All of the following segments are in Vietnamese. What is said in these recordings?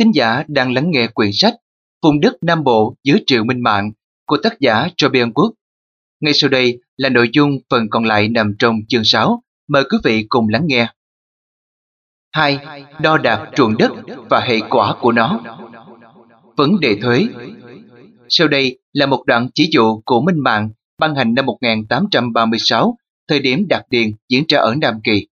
thính giả đang lắng nghe quyển sách Vùng đất Nam Bộ dưới triệu minh mạng của tác giả Jobian Quốc. Ngay sau đây là nội dung phần còn lại nằm trong chương 6. Mời quý vị cùng lắng nghe. 2. Đo đạc ruộng đất và hệ quả của nó. Vấn đề thuế Sau đây là một đoạn chỉ dụ của Minh Mạng ban hành năm 1836, thời điểm đặc điền diễn ra ở Nam Kỳ.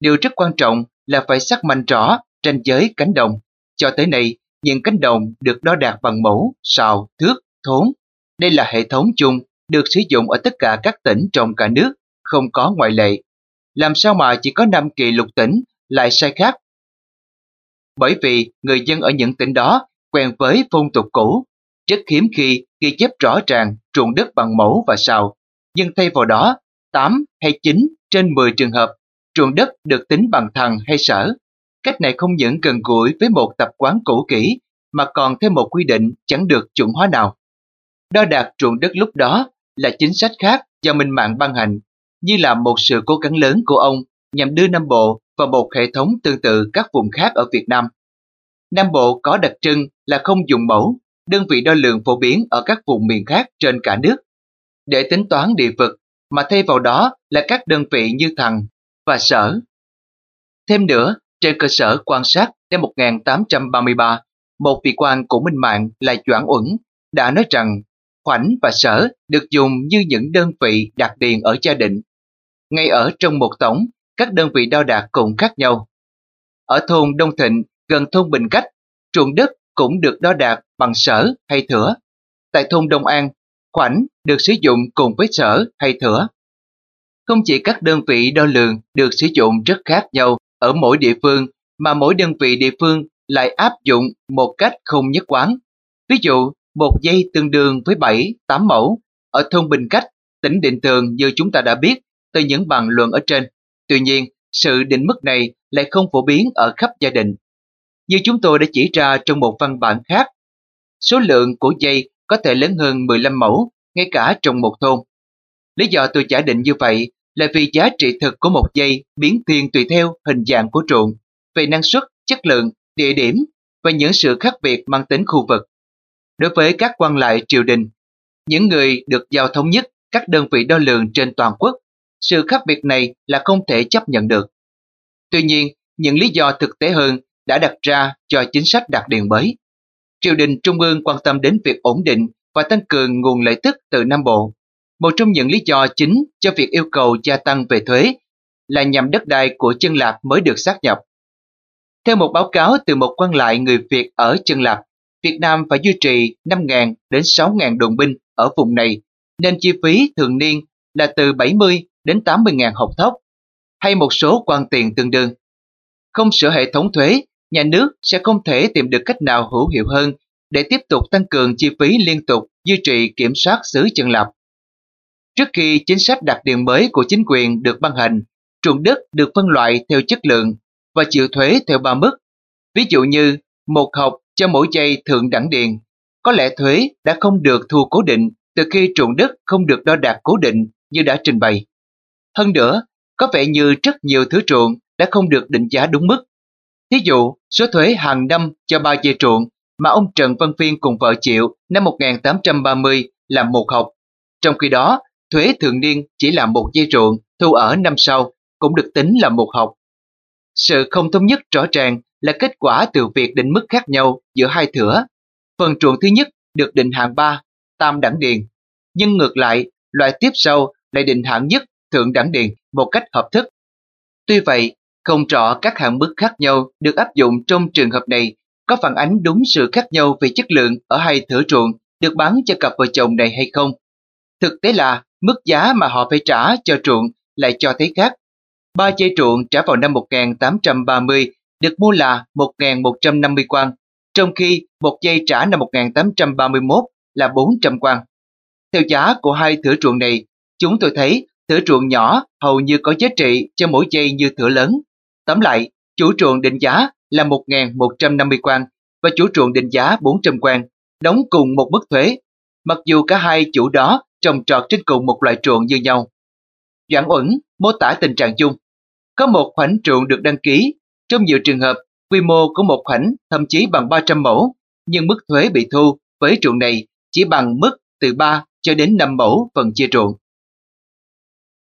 Điều rất quan trọng là phải xác minh rõ ranh giới cánh đồng. Cho tới nay, những cánh đồng được đo đạt bằng mẫu, sào, thước, thốn. Đây là hệ thống chung được sử dụng ở tất cả các tỉnh trong cả nước, không có ngoại lệ. Làm sao mà chỉ có 5 kỳ lục tỉnh lại sai khác? Bởi vì người dân ở những tỉnh đó quen với phong tục cũ, rất hiếm khi ghi chép rõ ràng ruộng đất bằng mẫu và sào, nhưng thay vào đó, 8 hay 9 trên 10 trường hợp, ruộng đất được tính bằng thằng hay sở. Cách này không những gần gũi với một tập quán cũ kỹ, mà còn thêm một quy định chẳng được chuẩn hóa nào. Đo đạt ruộng đất lúc đó là chính sách khác do Minh Mạng ban hành, như là một sự cố gắng lớn của ông nhằm đưa Nam Bộ vào một hệ thống tương tự các vùng khác ở Việt Nam. Nam Bộ có đặc trưng là không dùng mẫu, đơn vị đo lường phổ biến ở các vùng miền khác trên cả nước. Để tính toán địa vực, mà thay vào đó là các đơn vị như thằng và sở. Thêm nữa, trên cơ sở quan sát năm 1833, một vị quan của Minh Mạng là Doãn Uẩn đã nói rằng khoảnh và sở được dùng như những đơn vị đặc điền ở gia định. Ngay ở trong một tổng, các đơn vị đo đạc cũng khác nhau. Ở thôn Đông Thịnh, gần thôn Bình Cách, ruộng đất cũng được đo đạc bằng sở hay thửa. Tại thôn Đông An, khoảnh được sử dụng cùng với sở hay thửa. Không chỉ các đơn vị đo lường được sử dụng rất khác nhau ở mỗi địa phương, mà mỗi đơn vị địa phương lại áp dụng một cách không nhất quán. Ví dụ, một dây tương đương với 7, 8 mẫu. Ở thôn Bình Cách, tỉnh Định Tường như chúng ta đã biết từ những bằng luận ở trên. Tuy nhiên, sự định mức này lại không phổ biến ở khắp gia đình. Như chúng tôi đã chỉ ra trong một văn bản khác, số lượng của dây có thể lớn hơn 15 mẫu, ngay cả trong một thôn. Lý do tôi giả định như vậy là vì giá trị thực của một dây biến thiên tùy theo hình dạng của ruộng, về năng suất, chất lượng, địa điểm và những sự khác biệt mang tính khu vực. Đối với các quan lại triều đình, những người được giao thống nhất các đơn vị đo lường trên toàn quốc, sự khác biệt này là không thể chấp nhận được. Tuy nhiên, những lý do thực tế hơn đã đặt ra cho chính sách đặc điện mới. Triều đình Trung ương quan tâm đến việc ổn định và tăng cường nguồn lợi tức từ Nam Bộ. Một trong những lý do chính cho việc yêu cầu gia tăng về thuế là nhằm đất đai của chân lạp mới được xác nhập. Theo một báo cáo từ một quan lại người Việt ở chân lạp, Việt Nam phải duy trì 5.000 đến 6.000 đồn binh ở vùng này, nên chi phí thường niên là từ 70 đến 80.000 học thóc, hay một số quan tiền tương đương. Không sửa hệ thống thuế, nhà nước sẽ không thể tìm được cách nào hữu hiệu hơn để tiếp tục tăng cường chi phí liên tục duy trì kiểm soát xứ chân lập. Trước khi chính sách đặc điện mới của chính quyền được ban hành, ruộng đất được phân loại theo chất lượng và chịu thuế theo ba mức. Ví dụ như một học cho mỗi giây thượng đẳng điện, có lẽ thuế đã không được thu cố định từ khi ruộng đất không được đo đạc cố định như đã trình bày. Hơn nữa, có vẻ như rất nhiều thứ ruộng đã không được định giá đúng mức. Thí dụ, số thuế hàng năm cho ba dây ruộng mà ông Trần Văn Phiên cùng vợ chịu năm 1830 là một học. Trong khi đó, thuế thường niên chỉ là một dây ruộng thu ở năm sau cũng được tính là một học. Sự không thống nhất rõ ràng là kết quả từ việc định mức khác nhau giữa hai thửa. Phần ruộng thứ nhất được định hạng 3, tam đẳng điền, nhưng ngược lại, loại tiếp sau lại định hạng nhất, thượng đẳng điền một cách hợp thức. Tuy vậy, không rõ các hạng mức khác nhau được áp dụng trong trường hợp này có phản ánh đúng sự khác nhau về chất lượng ở hai thửa ruộng được bán cho cặp vợ chồng này hay không. Thực tế là mức giá mà họ phải trả cho ruộng lại cho thấy khác. Ba dây ruộng trả vào năm 1830 được mua là 1.150 quan, trong khi một dây trả năm 1831 là 400 quan. Theo giá của hai thửa ruộng này, chúng tôi thấy thửa ruộng nhỏ hầu như có giá trị cho mỗi dây như thửa lớn. Tóm lại, chủ ruộng định giá là 1.150 quan và chủ ruộng định giá 400 quan, đóng cùng một mức thuế, mặc dù cả hai chủ đó trồng trọt trên cùng một loại ruộng như nhau. Doãn ẩn mô tả tình trạng chung. Có một khoảnh ruộng được đăng ký, trong nhiều trường hợp quy mô của một khoảnh thậm chí bằng 300 mẫu, nhưng mức thuế bị thu với ruộng này chỉ bằng mức từ 3 cho đến 5 mẫu phần chia ruộng.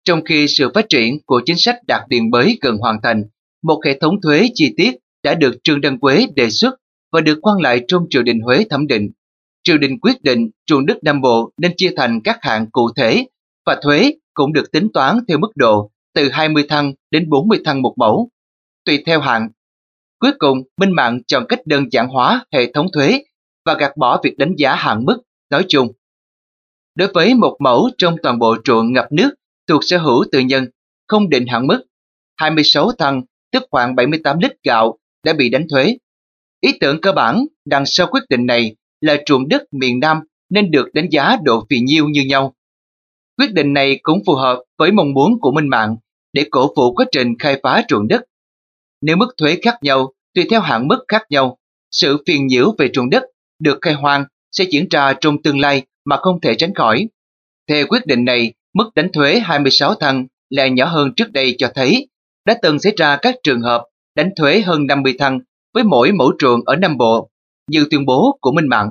Trong khi sự phát triển của chính sách đạt điện bới gần hoàn thành, một hệ thống thuế chi tiết đã được Trương Đăng Quế đề xuất và được quan lại trong triều đình Huế thẩm định. Triều đình quyết định ruộng đất Nam Bộ nên chia thành các hạng cụ thể và thuế cũng được tính toán theo mức độ từ 20 thăng đến 40 thăng một mẫu, tùy theo hạng. Cuối cùng, Minh Mạng chọn cách đơn giản hóa hệ thống thuế và gạt bỏ việc đánh giá hạn mức nói chung. Đối với một mẫu trong toàn bộ ruộng ngập nước thuộc sở hữu tự nhân, không định hạn mức, 26 thăng tức khoảng 78 lít gạo đã bị đánh thuế. Ý tưởng cơ bản đằng sau quyết định này là ruộng đất miền Nam nên được đánh giá độ phì nhiêu như nhau. Quyết định này cũng phù hợp với mong muốn của Minh Mạng để cổ vũ quá trình khai phá ruộng đất. Nếu mức thuế khác nhau, tùy theo hạng mức khác nhau, sự phiền nhiễu về ruộng đất được khai hoang sẽ diễn ra trong tương lai mà không thể tránh khỏi. Theo quyết định này, mức đánh thuế 26 thăng là nhỏ hơn trước đây cho thấy đã từng xảy ra các trường hợp đánh thuế hơn 50 thăng với mỗi mẫu ruộng ở Nam Bộ, như tuyên bố của Minh Mạng.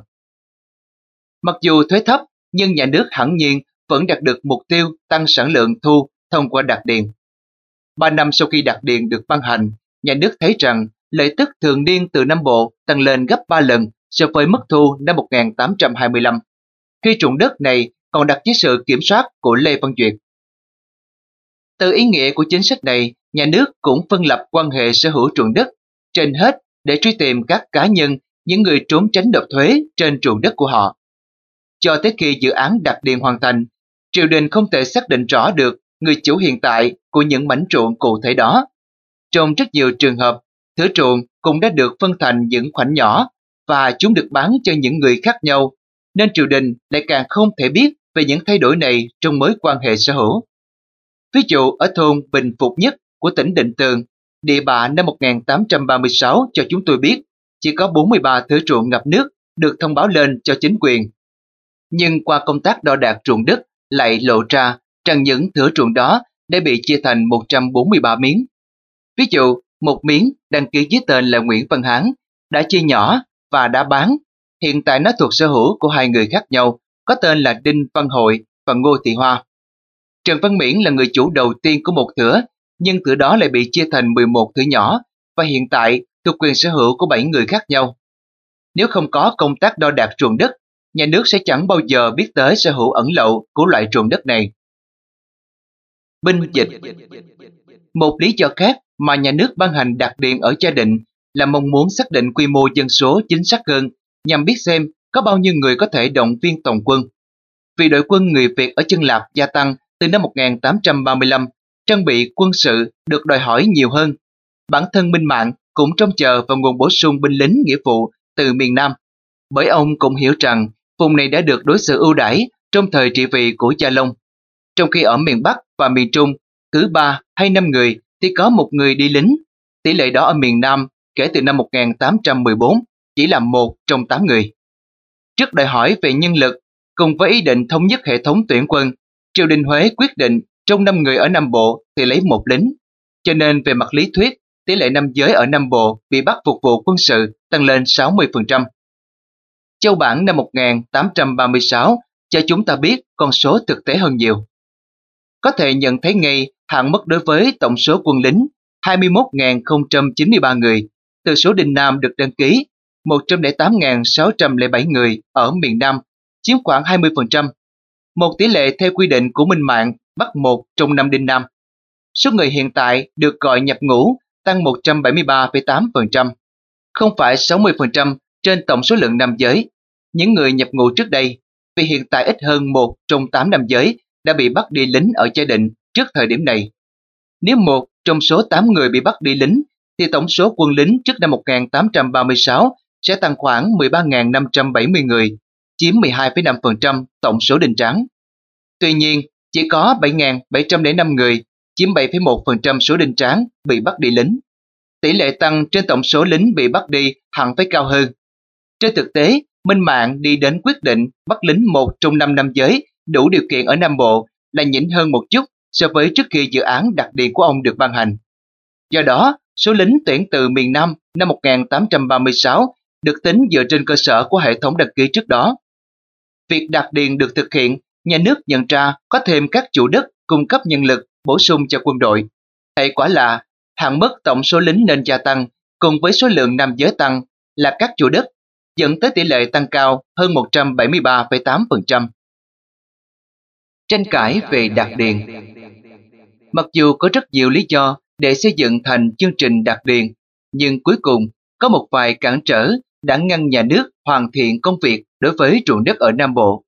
Mặc dù thuế thấp, nhưng nhà nước hẳn nhiên vẫn đạt được mục tiêu tăng sản lượng thu thông qua đặc điện. Ba năm sau khi đặc điện được ban hành, nhà nước thấy rằng lợi tức thường niên từ Nam Bộ tăng lên gấp 3 lần so với mức thu năm 1825, khi trụng đất này còn đặt dưới sự kiểm soát của Lê Văn Duyệt. Từ ý nghĩa của chính sách này, nhà nước cũng phân lập quan hệ sở hữu ruộng đất trên hết để truy tìm các cá nhân, những người trốn tránh nộp thuế trên ruộng đất của họ. Cho tới khi dự án đặc điền hoàn thành, triều đình không thể xác định rõ được người chủ hiện tại của những mảnh ruộng cụ thể đó. Trong rất nhiều trường hợp, thửa ruộng cũng đã được phân thành những khoảnh nhỏ và chúng được bán cho những người khác nhau, nên triều đình lại càng không thể biết về những thay đổi này trong mối quan hệ sở hữu. Ví dụ ở thôn Bình Phục Nhất của tỉnh Định Tường, địa bạ năm 1836 cho chúng tôi biết chỉ có 43 thửa ruộng ngập nước được thông báo lên cho chính quyền. Nhưng qua công tác đo đạc ruộng đất lại lộ ra rằng những thửa ruộng đó đã bị chia thành 143 miếng. Ví dụ, một miếng đăng ký dưới tên là Nguyễn Văn Hán đã chia nhỏ và đã bán. Hiện tại nó thuộc sở hữu của hai người khác nhau, có tên là Đinh Văn Hội và Ngô Thị Hoa. Trần Văn Miễn là người chủ đầu tiên của một thửa, nhưng thửa đó lại bị chia thành 11 thửa nhỏ và hiện tại thuộc quyền sở hữu của 7 người khác nhau. Nếu không có công tác đo đạc ruộng đất, nhà nước sẽ chẳng bao giờ biết tới sở hữu ẩn lậu của loại ruộng đất này. Binh dịch Một lý do khác mà nhà nước ban hành đặc điện ở gia đình là mong muốn xác định quy mô dân số chính xác hơn nhằm biết xem có bao nhiêu người có thể động viên tổng quân. Vì đội quân người Việt ở chân Lạp gia tăng từ năm 1835, trang bị quân sự được đòi hỏi nhiều hơn. Bản thân Minh Mạng cũng trông chờ vào nguồn bổ sung binh lính nghĩa vụ từ miền Nam. Bởi ông cũng hiểu rằng vùng này đã được đối xử ưu đãi trong thời trị vì của Gia Long. Trong khi ở miền Bắc và miền Trung, cứ 3 hay 5 người thì có một người đi lính. Tỷ lệ đó ở miền Nam kể từ năm 1814 chỉ là một trong 8 người. Trước đòi hỏi về nhân lực, cùng với ý định thống nhất hệ thống tuyển quân, triều đình Huế quyết định trong 5 người ở Nam Bộ thì lấy một lính. Cho nên về mặt lý thuyết, tỷ lệ nam giới ở Nam Bộ bị bắt phục vụ quân sự tăng lên 60%. Châu Bản năm 1836 cho chúng ta biết con số thực tế hơn nhiều. Có thể nhận thấy ngay hạn mức đối với tổng số quân lính 21.093 người, từ số Đinh Nam được đăng ký 108.607 người ở miền Nam, chiếm khoảng 20%, một tỷ lệ theo quy định của Minh Mạng bắt một trong năm Đinh Nam. Số người hiện tại được gọi nhập ngũ tăng 173,8%, không phải 60% trên tổng số lượng nam giới. Những người nhập ngũ trước đây, vì hiện tại ít hơn một trong 8 nam giới đã bị bắt đi lính ở gia đình trước thời điểm này. Nếu một trong số 8 người bị bắt đi lính, thì tổng số quân lính trước năm 1836 sẽ tăng khoảng 13.570 người, chiếm 12,5% tổng số đình tráng. Tuy nhiên, chỉ có 7.705 người, chiếm 7,1% số đinh tráng bị bắt đi lính. Tỷ lệ tăng trên tổng số lính bị bắt đi hẳn phải cao hơn. Trên thực tế, Minh Mạng đi đến quyết định bắt lính một trong năm năm giới đủ điều kiện ở Nam Bộ là nhỉnh hơn một chút so với trước khi dự án đặc điện của ông được ban hành. Do đó, số lính tuyển từ miền Nam năm 1836 được tính dựa trên cơ sở của hệ thống đăng ký trước đó. Việc đặc điền được thực hiện, nhà nước nhận ra có thêm các chủ đất cung cấp nhân lực bổ sung cho quân đội. Hệ quả là hạn mức tổng số lính nên gia tăng cùng với số lượng nam giới tăng là các chủ đất dẫn tới tỷ lệ tăng cao hơn 173,8%. Tranh cãi về đặc điền Mặc dù có rất nhiều lý do để xây dựng thành chương trình đặc điền, nhưng cuối cùng có một vài cản trở đã ngăn nhà nước hoàn thiện công việc đối với ruộng đất ở Nam Bộ.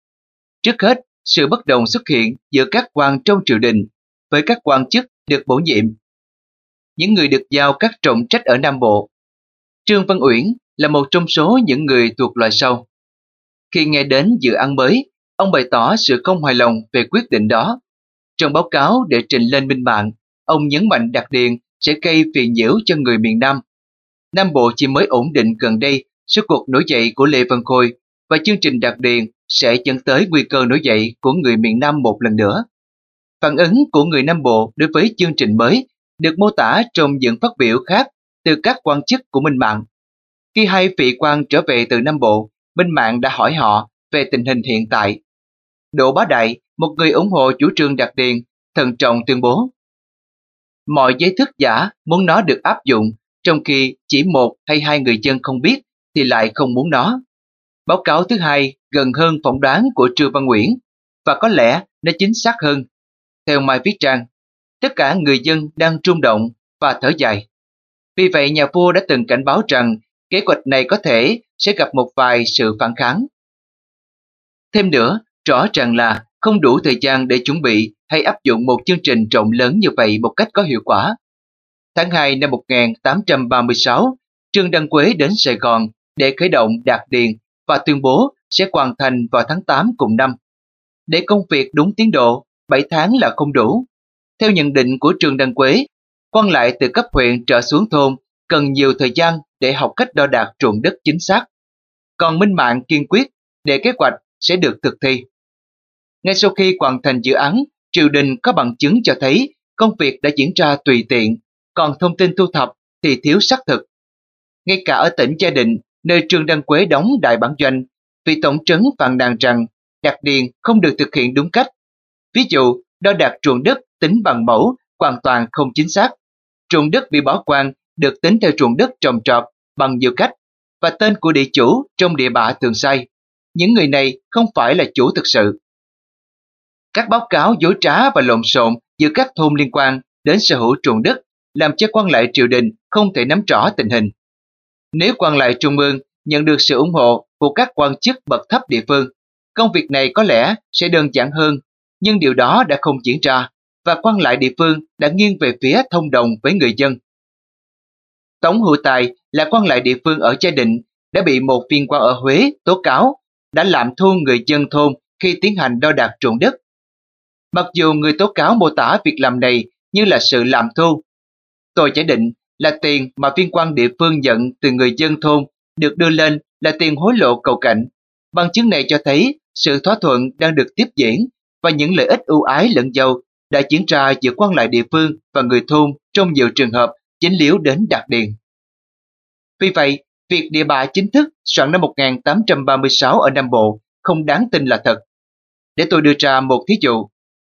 Trước hết, sự bất đồng xuất hiện giữa các quan trong triều đình với các quan chức được bổ nhiệm. Những người được giao các trọng trách ở Nam Bộ. Trương Văn Uyển là một trong số những người thuộc loại sau. Khi nghe đến dự án mới, ông bày tỏ sự không hài lòng về quyết định đó. Trong báo cáo để trình lên minh mạng, ông nhấn mạnh đặc điền sẽ gây phiền nhiễu cho người miền Nam. Nam Bộ chỉ mới ổn định gần đây sau cuộc nổi dậy của Lê Văn Khôi và chương trình đặc điền sẽ dẫn tới nguy cơ nổi dậy của người miền Nam một lần nữa. Phản ứng của người Nam Bộ đối với chương trình mới được mô tả trong những phát biểu khác từ các quan chức của Minh Mạng. Khi hai vị quan trở về từ Nam Bộ, Minh Mạng đã hỏi họ về tình hình hiện tại. Đỗ Bá Đại, một người ủng hộ chủ trương đặc điền, thận trọng tuyên bố. Mọi giấy thức giả muốn nó được áp dụng, trong khi chỉ một hay hai người dân không biết thì lại không muốn nó. Báo cáo thứ hai gần hơn phỏng đoán của Trương Văn Nguyễn và có lẽ nó chính xác hơn. Theo Mai Viết Trang, tất cả người dân đang trung động và thở dài. Vì vậy nhà vua đã từng cảnh báo rằng kế hoạch này có thể sẽ gặp một vài sự phản kháng. Thêm nữa, rõ ràng là không đủ thời gian để chuẩn bị hay áp dụng một chương trình rộng lớn như vậy một cách có hiệu quả. Tháng 2 năm 1836, Trương Đăng Quế đến Sài Gòn để khởi động đạt điền và tuyên bố sẽ hoàn thành vào tháng 8 cùng năm. Để công việc đúng tiến độ, 7 tháng là không đủ. Theo nhận định của Trường Đăng Quế, quan lại từ cấp huyện trở xuống thôn cần nhiều thời gian để học cách đo đạc ruộng đất chính xác. Còn Minh Mạng kiên quyết để kế hoạch sẽ được thực thi. Ngay sau khi hoàn thành dự án, triều đình có bằng chứng cho thấy công việc đã diễn ra tùy tiện, còn thông tin thu thập thì thiếu xác thực. Ngay cả ở tỉnh Gia Định, nơi Trương Đăng Quế đóng đại bản doanh, vị tổng trấn phàn nàn rằng đặc điền không được thực hiện đúng cách. Ví dụ, đo đạc ruộng đất tính bằng mẫu hoàn toàn không chính xác. Ruộng đất bị bỏ quang được tính theo ruộng đất trồng trọt bằng nhiều cách và tên của địa chủ trong địa bạ thường sai. Những người này không phải là chủ thực sự. Các báo cáo dối trá và lộn xộn giữa các thôn liên quan đến sở hữu ruộng đất làm cho quan lại triều đình không thể nắm rõ tình hình. Nếu quan lại trung ương nhận được sự ủng hộ của các quan chức bậc thấp địa phương, công việc này có lẽ sẽ đơn giản hơn, nhưng điều đó đã không diễn ra và quan lại địa phương đã nghiêng về phía thông đồng với người dân. Tống Hữu Tài là quan lại địa phương ở Gia Định đã bị một viên quan ở Huế tố cáo đã làm thua người dân thôn khi tiến hành đo đạc ruộng đất. Mặc dù người tố cáo mô tả việc làm này như là sự làm thu, tôi giả định là tiền mà viên quan địa phương nhận từ người dân thôn được đưa lên là tiền hối lộ cầu cạnh. Bằng chứng này cho thấy sự thỏa thuận đang được tiếp diễn và những lợi ích ưu ái lẫn dâu đã diễn ra giữa quan lại địa phương và người thôn trong nhiều trường hợp chính liếu đến đặc điện. Vì vậy, việc địa bạ chính thức soạn năm 1836 ở Nam Bộ không đáng tin là thật. Để tôi đưa ra một thí dụ,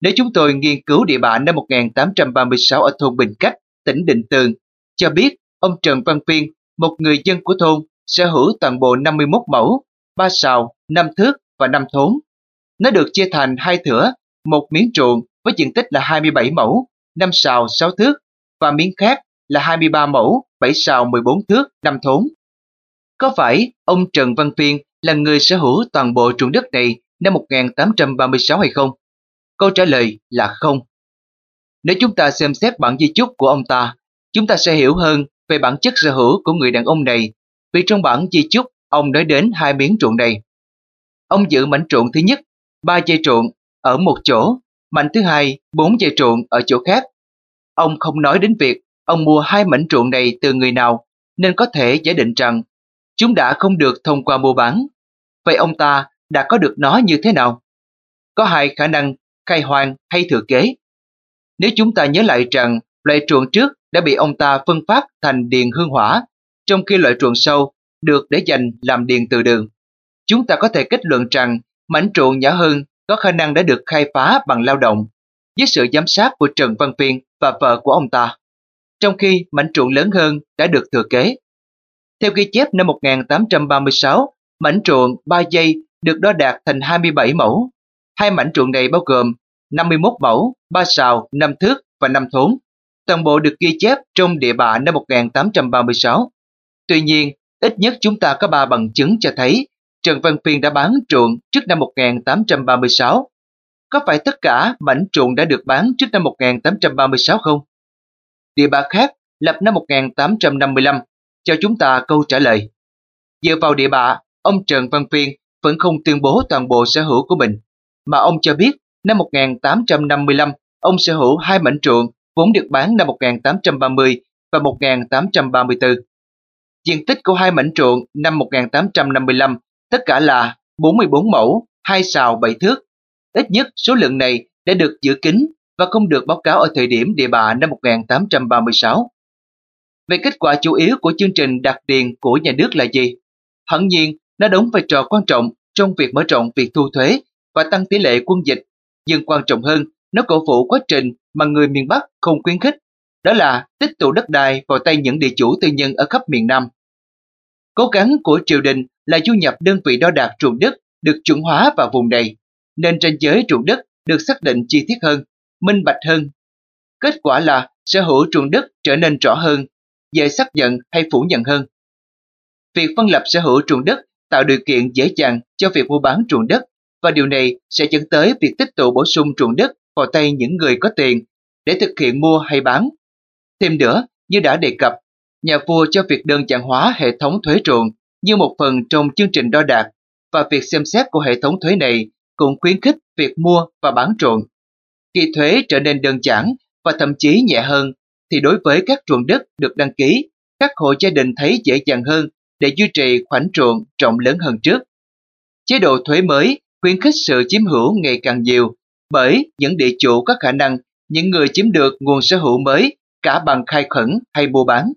nếu chúng tôi nghiên cứu địa bạ năm 1836 ở thôn Bình Cách, tỉnh Định Tường, cho biết ông Trần Văn Phiên, một người dân của thôn, sở hữu toàn bộ 51 mẫu, 3 sào, 5 thước và 5 thốn. Nó được chia thành hai thửa, một miếng ruộng với diện tích là 27 mẫu, 5 sào 6 thước và miếng khác là 23 mẫu, 7 sào 14 thước, 5 thốn. Có phải ông Trần Văn Phiên là người sở hữu toàn bộ ruộng đất này năm 1836 hay không? Câu trả lời là không. Nếu chúng ta xem xét bản di chúc của ông ta, chúng ta sẽ hiểu hơn về bản chất sở hữu của người đàn ông này, vì trong bản di chúc ông nói đến hai miếng ruộng này. Ông giữ mảnh ruộng thứ nhất, ba dây ruộng ở một chỗ, mảnh thứ hai, bốn dây ruộng ở chỗ khác. Ông không nói đến việc ông mua hai mảnh ruộng này từ người nào, nên có thể giả định rằng chúng đã không được thông qua mua bán. Vậy ông ta đã có được nó như thế nào? Có hai khả năng khai hoang hay thừa kế. Nếu chúng ta nhớ lại rằng loại ruộng trước đã bị ông ta phân phát thành điền hương hỏa, trong khi loại ruộng sau được để dành làm điền từ đường. Chúng ta có thể kết luận rằng mảnh ruộng nhỏ hơn có khả năng đã được khai phá bằng lao động dưới sự giám sát của Trần Văn Viên và vợ của ông ta, trong khi mảnh ruộng lớn hơn đã được thừa kế. Theo ghi chép năm 1836, mảnh ruộng 3 giây được đo đạt thành 27 mẫu. Hai mảnh ruộng này bao gồm 51 mẫu, 3 sào, 5 thước và 5 thốn. Toàn bộ được ghi chép trong địa bạ năm 1836. Tuy nhiên, ít nhất chúng ta có 3 bằng chứng cho thấy Trần Văn Phiên đã bán ruộng trước năm 1836. Có phải tất cả mảnh ruộng đã được bán trước năm 1836 không? Địa bàn khác lập năm 1855 cho chúng ta câu trả lời. Dựa vào địa bạ, ông Trần Văn Phiên vẫn không tuyên bố toàn bộ sở hữu của mình, mà ông cho biết năm 1855 ông sở hữu hai mảnh ruộng vốn được bán năm 1830 và 1834. Diện tích của hai mảnh ruộng năm 1855 tất cả là 44 mẫu, hai sào 7 thước. Ít nhất số lượng này đã được giữ kín và không được báo cáo ở thời điểm địa bạ năm 1836. Về kết quả chủ yếu của chương trình đặc điền của nhà nước là gì? Hẳn nhiên, nó đóng vai trò quan trọng trong việc mở rộng việc thu thuế và tăng tỷ lệ quân dịch, nhưng quan trọng hơn, nó cổ vũ quá trình mà người miền Bắc không khuyến khích, đó là tích tụ đất đai vào tay những địa chủ tư nhân ở khắp miền Nam. Cố gắng của triều đình là du nhập đơn vị đo đạc ruộng đất được chuẩn hóa vào vùng này, nên ranh giới ruộng đất được xác định chi tiết hơn, minh bạch hơn. Kết quả là sở hữu ruộng đất trở nên rõ hơn, dễ xác nhận hay phủ nhận hơn. Việc phân lập sở hữu ruộng đất tạo điều kiện dễ dàng cho việc mua bán ruộng đất và điều này sẽ dẫn tới việc tích tụ bổ sung ruộng đất vào tay những người có tiền để thực hiện mua hay bán. Thêm nữa, như đã đề cập, nhà vua cho việc đơn giản hóa hệ thống thuế ruộng như một phần trong chương trình đo đạc và việc xem xét của hệ thống thuế này cũng khuyến khích việc mua và bán ruộng. Khi thuế trở nên đơn giản và thậm chí nhẹ hơn, thì đối với các ruộng đất được đăng ký, các hộ gia đình thấy dễ dàng hơn để duy trì khoảnh ruộng rộng lớn hơn trước. Chế độ thuế mới khuyến khích sự chiếm hữu ngày càng nhiều bởi những địa chủ có khả năng những người chiếm được nguồn sở hữu mới cả bằng khai khẩn hay mua bán.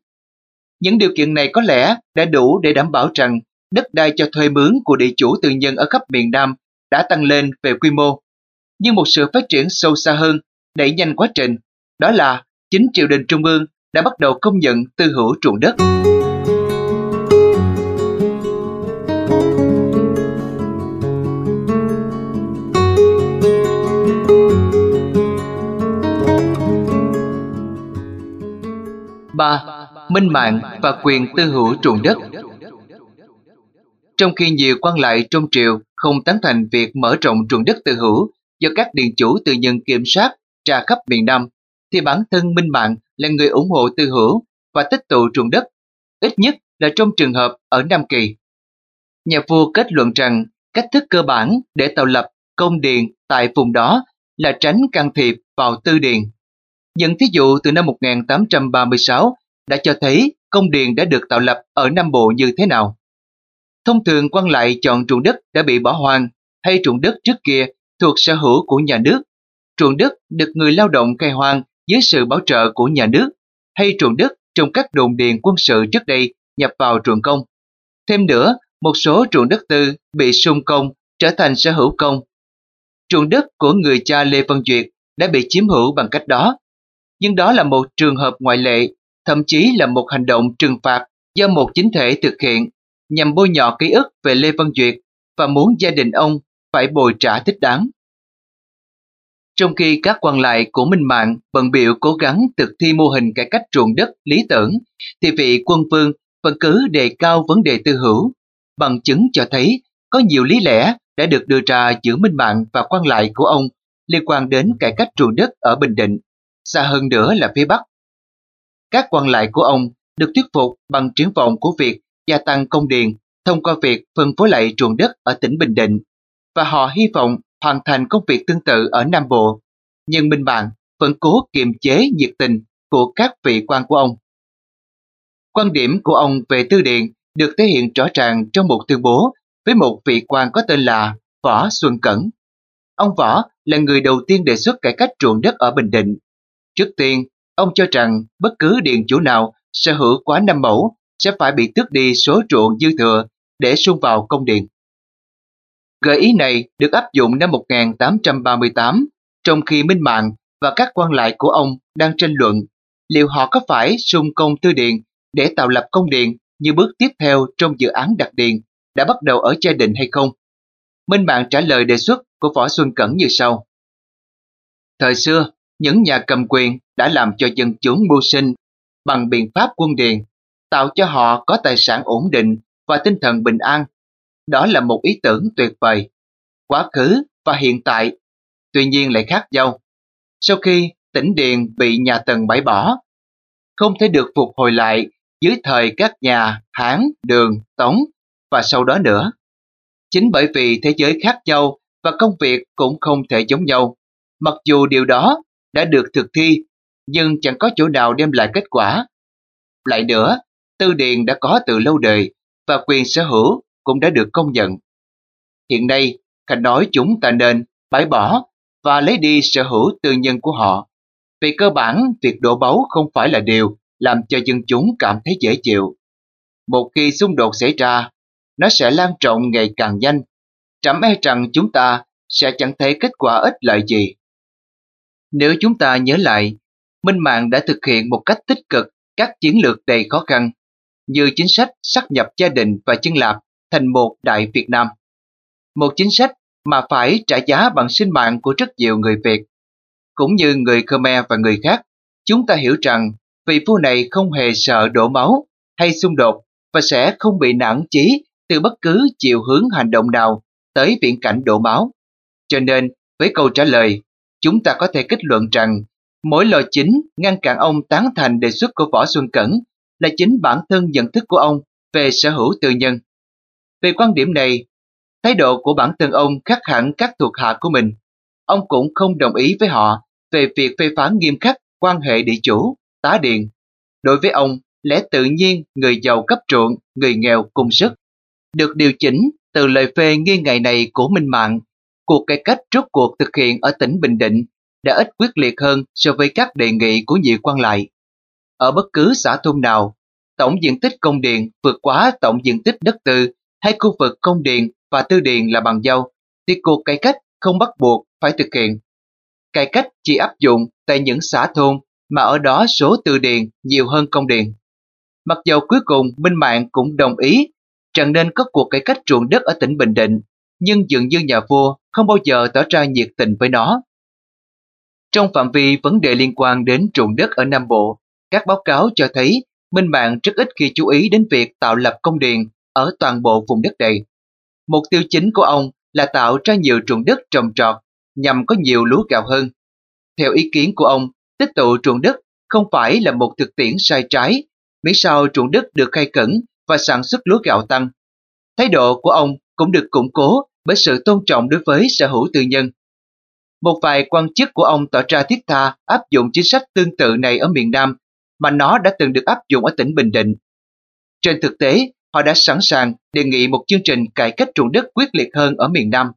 Những điều kiện này có lẽ đã đủ để đảm bảo rằng đất đai cho thuê mướn của địa chủ tư nhân ở khắp miền Nam đã tăng lên về quy mô. Nhưng một sự phát triển sâu xa hơn, đẩy nhanh quá trình, đó là chính triều đình trung ương đã bắt đầu công nhận tư hữu ruộng đất. ba Minh mạng và quyền tư hữu ruộng đất Trong khi nhiều quan lại trong triều không tán thành việc mở rộng ruộng đất tư hữu do các điện chủ tư nhân kiểm soát trà khắp miền Nam, thì bản thân Minh Mạng là người ủng hộ tư hữu và tích tụ ruộng đất, ít nhất là trong trường hợp ở Nam Kỳ. Nhà vua kết luận rằng cách thức cơ bản để tạo lập công điền tại vùng đó là tránh can thiệp vào tư điền. Những thí dụ từ năm 1836 đã cho thấy công điền đã được tạo lập ở Nam Bộ như thế nào. Thông thường quan lại chọn ruộng đất đã bị bỏ hoang hay ruộng đất trước kia thuộc sở hữu của nhà nước. Ruộng đất được người lao động khai hoang dưới sự bảo trợ của nhà nước hay ruộng đất trong các đồn điền quân sự trước đây nhập vào ruộng công. Thêm nữa, một số ruộng đất tư bị sung công trở thành sở hữu công. Ruộng đất của người cha Lê Văn Duyệt đã bị chiếm hữu bằng cách đó. Nhưng đó là một trường hợp ngoại lệ, thậm chí là một hành động trừng phạt do một chính thể thực hiện nhằm bôi nhọ ký ức về Lê Văn Duyệt và muốn gia đình ông phải bồi trả thích đáng. Trong khi các quan lại của Minh Mạng bận biểu cố gắng thực thi mô hình cải cách ruộng đất lý tưởng, thì vị quân vương vẫn cứ đề cao vấn đề tư hữu. Bằng chứng cho thấy có nhiều lý lẽ đã được đưa ra giữa Minh Mạng và quan lại của ông liên quan đến cải cách ruộng đất ở Bình Định, xa hơn nữa là phía Bắc. Các quan lại của ông được thuyết phục bằng triển vọng của việc gia tăng công điền thông qua việc phân phối lại ruộng đất ở tỉnh Bình Định và họ hy vọng hoàn thành công việc tương tự ở Nam Bộ. Nhưng Minh Mạng vẫn cố kiềm chế nhiệt tình của các vị quan của ông. Quan điểm của ông về tư điện được thể hiện rõ ràng trong một tuyên bố với một vị quan có tên là Võ Xuân Cẩn. Ông Võ là người đầu tiên đề xuất cải cách ruộng đất ở Bình Định. Trước tiên, ông cho rằng bất cứ điện chủ nào sở hữu quá năm mẫu sẽ phải bị tước đi số ruộng dư thừa để sung vào công điện. Gợi ý này được áp dụng năm 1838, trong khi Minh Mạng và các quan lại của ông đang tranh luận liệu họ có phải sung công tư điện để tạo lập công điện như bước tiếp theo trong dự án đặc điện đã bắt đầu ở gia đình hay không. Minh Mạng trả lời đề xuất của Võ Xuân Cẩn như sau. Thời xưa, những nhà cầm quyền đã làm cho dân chúng mưu sinh bằng biện pháp quân điền, tạo cho họ có tài sản ổn định và tinh thần bình an. Đó là một ý tưởng tuyệt vời. Quá khứ và hiện tại, tuy nhiên lại khác nhau. Sau khi tỉnh Điền bị nhà Tần bãi bỏ, không thể được phục hồi lại dưới thời các nhà Hán, Đường, Tống và sau đó nữa. Chính bởi vì thế giới khác nhau và công việc cũng không thể giống nhau, mặc dù điều đó đã được thực thi, nhưng chẳng có chỗ nào đem lại kết quả. Lại nữa, tư điền đã có từ lâu đời và quyền sở hữu cũng đã được công nhận. Hiện nay, Khanh nói chúng ta nên bãi bỏ và lấy đi sở hữu tư nhân của họ. Về cơ bản, việc đổ báu không phải là điều làm cho dân chúng cảm thấy dễ chịu. Một khi xung đột xảy ra, nó sẽ lan rộng ngày càng nhanh. Trẫm e rằng chúng ta sẽ chẳng thấy kết quả ích lợi gì. Nếu chúng ta nhớ lại, Minh Mạng đã thực hiện một cách tích cực các chiến lược đầy khó khăn, như chính sách sắp nhập gia đình và chân lạp thành một Đại Việt Nam. Một chính sách mà phải trả giá bằng sinh mạng của rất nhiều người Việt. Cũng như người Khmer và người khác, chúng ta hiểu rằng vị vua này không hề sợ đổ máu hay xung đột và sẽ không bị nản chí từ bất cứ chiều hướng hành động nào tới viễn cảnh đổ máu. Cho nên, với câu trả lời, chúng ta có thể kết luận rằng mỗi lời chính ngăn cản ông tán thành đề xuất của Võ Xuân Cẩn là chính bản thân nhận thức của ông về sở hữu tư nhân. Về quan điểm này, thái độ của bản thân ông khác hẳn các thuộc hạ của mình. Ông cũng không đồng ý với họ về việc phê phán nghiêm khắc quan hệ địa chủ, tá điện. Đối với ông, lẽ tự nhiên người giàu cấp trượng, người nghèo cùng sức. Được điều chỉnh từ lời phê nghi ngày này của Minh Mạng, cuộc cải cách rốt cuộc thực hiện ở tỉnh Bình Định đã ít quyết liệt hơn so với các đề nghị của nhiều quan lại. Ở bất cứ xã thôn nào, tổng diện tích công điện vượt quá tổng diện tích đất tư hay khu vực công điện và tư điện là bằng nhau, thì cuộc cải cách không bắt buộc phải thực hiện. Cải cách chỉ áp dụng tại những xã thôn mà ở đó số tư điện nhiều hơn công điện. Mặc dù cuối cùng Minh Mạng cũng đồng ý rằng nên có cuộc cải cách ruộng đất ở tỉnh Bình Định, nhưng dường như nhà vua không bao giờ tỏ ra nhiệt tình với nó. Trong phạm vi vấn đề liên quan đến ruộng đất ở Nam Bộ, các báo cáo cho thấy Minh Mạng rất ít khi chú ý đến việc tạo lập công điện ở toàn bộ vùng đất này. Mục tiêu chính của ông là tạo ra nhiều ruộng đất trồng trọt nhằm có nhiều lúa gạo hơn. Theo ý kiến của ông, tích tụ ruộng đất không phải là một thực tiễn sai trái, miễn sao ruộng đất được khai cẩn và sản xuất lúa gạo tăng. Thái độ của ông cũng được củng cố bởi sự tôn trọng đối với sở hữu tư nhân. Một vài quan chức của ông tỏ ra thiết tha áp dụng chính sách tương tự này ở miền Nam mà nó đã từng được áp dụng ở tỉnh Bình Định. Trên thực tế, họ đã sẵn sàng đề nghị một chương trình cải cách ruộng đất quyết liệt hơn ở miền Nam.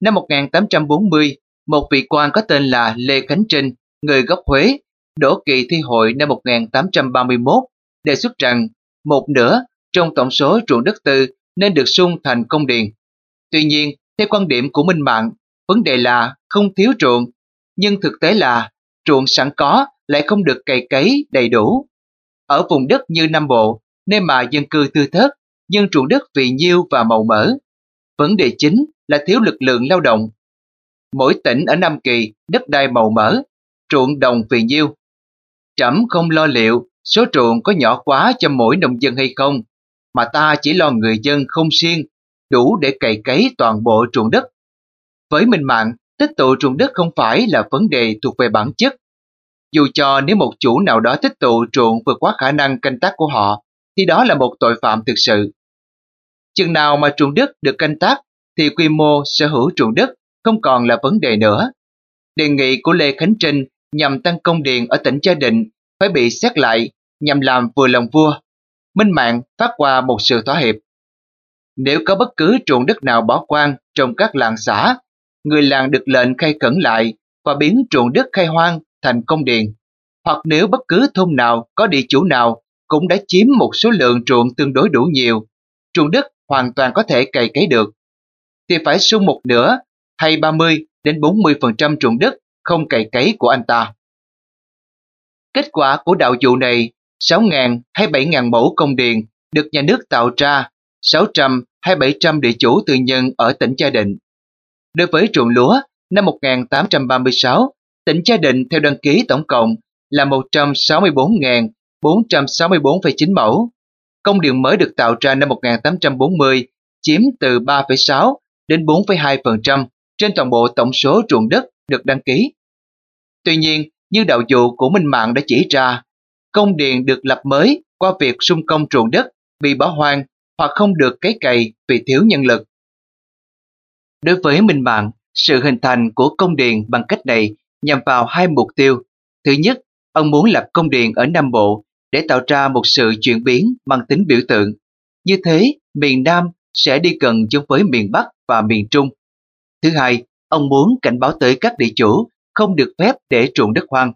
Năm 1840, một vị quan có tên là Lê Khánh Trinh, người gốc Huế, đổ kỳ thi hội năm 1831, đề xuất rằng một nửa trong tổng số ruộng đất tư nên được sung thành công điền. Tuy nhiên, theo quan điểm của Minh Mạng, vấn đề là không thiếu ruộng, nhưng thực tế là ruộng sẵn có lại không được cày cấy đầy đủ. Ở vùng đất như Nam Bộ, nơi mà dân cư thưa thớt, nhưng ruộng đất vì nhiêu và màu mỡ. Vấn đề chính là thiếu lực lượng lao động. Mỗi tỉnh ở Nam Kỳ, đất đai màu mỡ, ruộng đồng vì nhiêu. Trẫm không lo liệu số ruộng có nhỏ quá cho mỗi nông dân hay không, mà ta chỉ lo người dân không siêng, đủ để cày cấy toàn bộ ruộng đất. Với Minh Mạng, tích tụ ruộng đất không phải là vấn đề thuộc về bản chất. Dù cho nếu một chủ nào đó tích tụ ruộng vượt quá khả năng canh tác của họ, thì đó là một tội phạm thực sự. Chừng nào mà ruộng đất được canh tác, thì quy mô sở hữu ruộng đất không còn là vấn đề nữa. Đề nghị của Lê Khánh Trinh nhằm tăng công điện ở tỉnh Gia Định phải bị xét lại nhằm làm vừa lòng vua. Minh Mạng phát qua một sự thỏa hiệp. Nếu có bất cứ ruộng đất nào bỏ quan trong các làng xã, người làng được lệnh khai cẩn lại và biến ruộng đất khai hoang thành công điện. Hoặc nếu bất cứ thôn nào có địa chủ nào cũng đã chiếm một số lượng ruộng tương đối đủ nhiều. Ruộng đất hoàn toàn có thể cày cấy được. Thì phải sung một nửa hay 30 đến 40% ruộng đất không cày cấy của anh ta. Kết quả của đạo vụ này 6.000 hay 7.000 mẫu công điền được nhà nước tạo ra 600 hay 700 địa chủ tư nhân ở tỉnh Gia Định. Đối với ruộng lúa, năm 1836, tỉnh Gia Định theo đăng ký tổng cộng là 164.464,9 mẫu. Công điện mới được tạo ra năm 1840 chiếm từ 3,6 đến 4,2% trên toàn bộ tổng số ruộng đất được đăng ký. Tuy nhiên, như đạo dụ của Minh Mạng đã chỉ ra, công điện được lập mới qua việc xung công ruộng đất bị bỏ hoang hoặc không được cấy cày vì thiếu nhân lực. Đối với Minh Mạng, sự hình thành của công điện bằng cách này nhằm vào hai mục tiêu. Thứ nhất, ông muốn lập công điện ở Nam Bộ để tạo ra một sự chuyển biến mang tính biểu tượng. Như thế, miền Nam sẽ đi gần giống với miền Bắc và miền Trung. Thứ hai, ông muốn cảnh báo tới các địa chủ không được phép để ruộng đất hoang.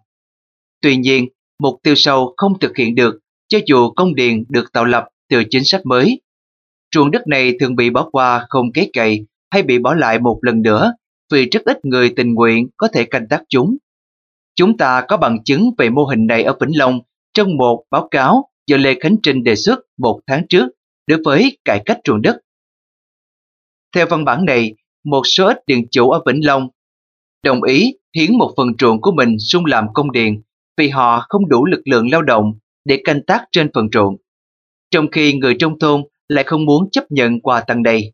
Tuy nhiên, mục tiêu sâu không thực hiện được cho dù công điện được tạo lập từ chính sách mới. Ruộng đất này thường bị bỏ qua không kế cày hay bị bỏ lại một lần nữa vì rất ít người tình nguyện có thể canh tác chúng. Chúng ta có bằng chứng về mô hình này ở Vĩnh Long trong một báo cáo do Lê Khánh Trinh đề xuất một tháng trước đối với cải cách ruộng đất. Theo văn bản này, một số ít điện chủ ở Vĩnh Long đồng ý hiến một phần ruộng của mình xung làm công điện vì họ không đủ lực lượng lao động để canh tác trên phần ruộng. Trong khi người trong thôn lại không muốn chấp nhận quà tặng này.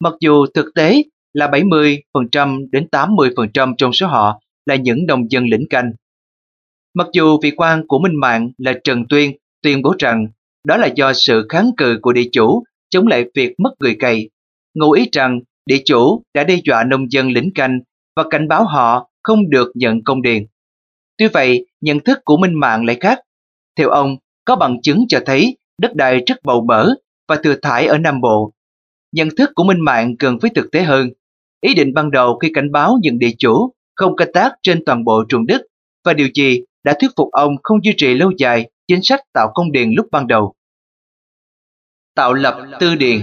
Mặc dù thực tế là 70% đến 80% trong số họ là những nông dân lĩnh canh. Mặc dù vị quan của Minh Mạng là Trần Tuyên tuyên bố rằng đó là do sự kháng cự của địa chủ chống lại việc mất người cày, ngụ ý rằng địa chủ đã đe dọa nông dân lĩnh canh và cảnh báo họ không được nhận công điền. Tuy vậy, nhận thức của Minh Mạng lại khác. Theo ông, có bằng chứng cho thấy đất đai rất bầu mỡ và thừa thải ở Nam Bộ. Nhận thức của Minh Mạng gần với thực tế hơn. Ý định ban đầu khi cảnh báo những địa chủ không canh tác trên toàn bộ ruộng đất và điều gì đã thuyết phục ông không duy trì lâu dài chính sách tạo công điền lúc ban đầu. Tạo lập tư điền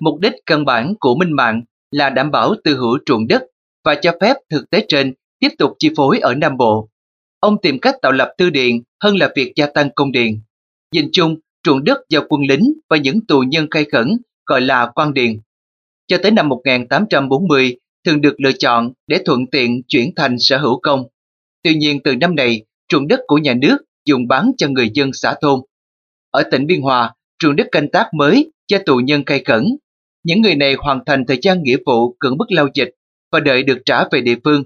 Mục đích căn bản của Minh Mạng là đảm bảo tư hữu ruộng đất và cho phép thực tế trên tiếp tục chi phối ở Nam Bộ. Ông tìm cách tạo lập tư điện hơn là việc gia tăng công điện. Nhìn chung, ruộng đất do quân lính và những tù nhân khai khẩn gọi là quan điện. Cho tới năm 1840 thường được lựa chọn để thuận tiện chuyển thành sở hữu công. Tuy nhiên từ năm này, ruộng đất của nhà nước dùng bán cho người dân xã thôn. Ở tỉnh Biên Hòa, ruộng đất canh tác mới cho tù nhân khai khẩn. Những người này hoàn thành thời gian nghĩa vụ cưỡng bức lao dịch và đợi được trả về địa phương.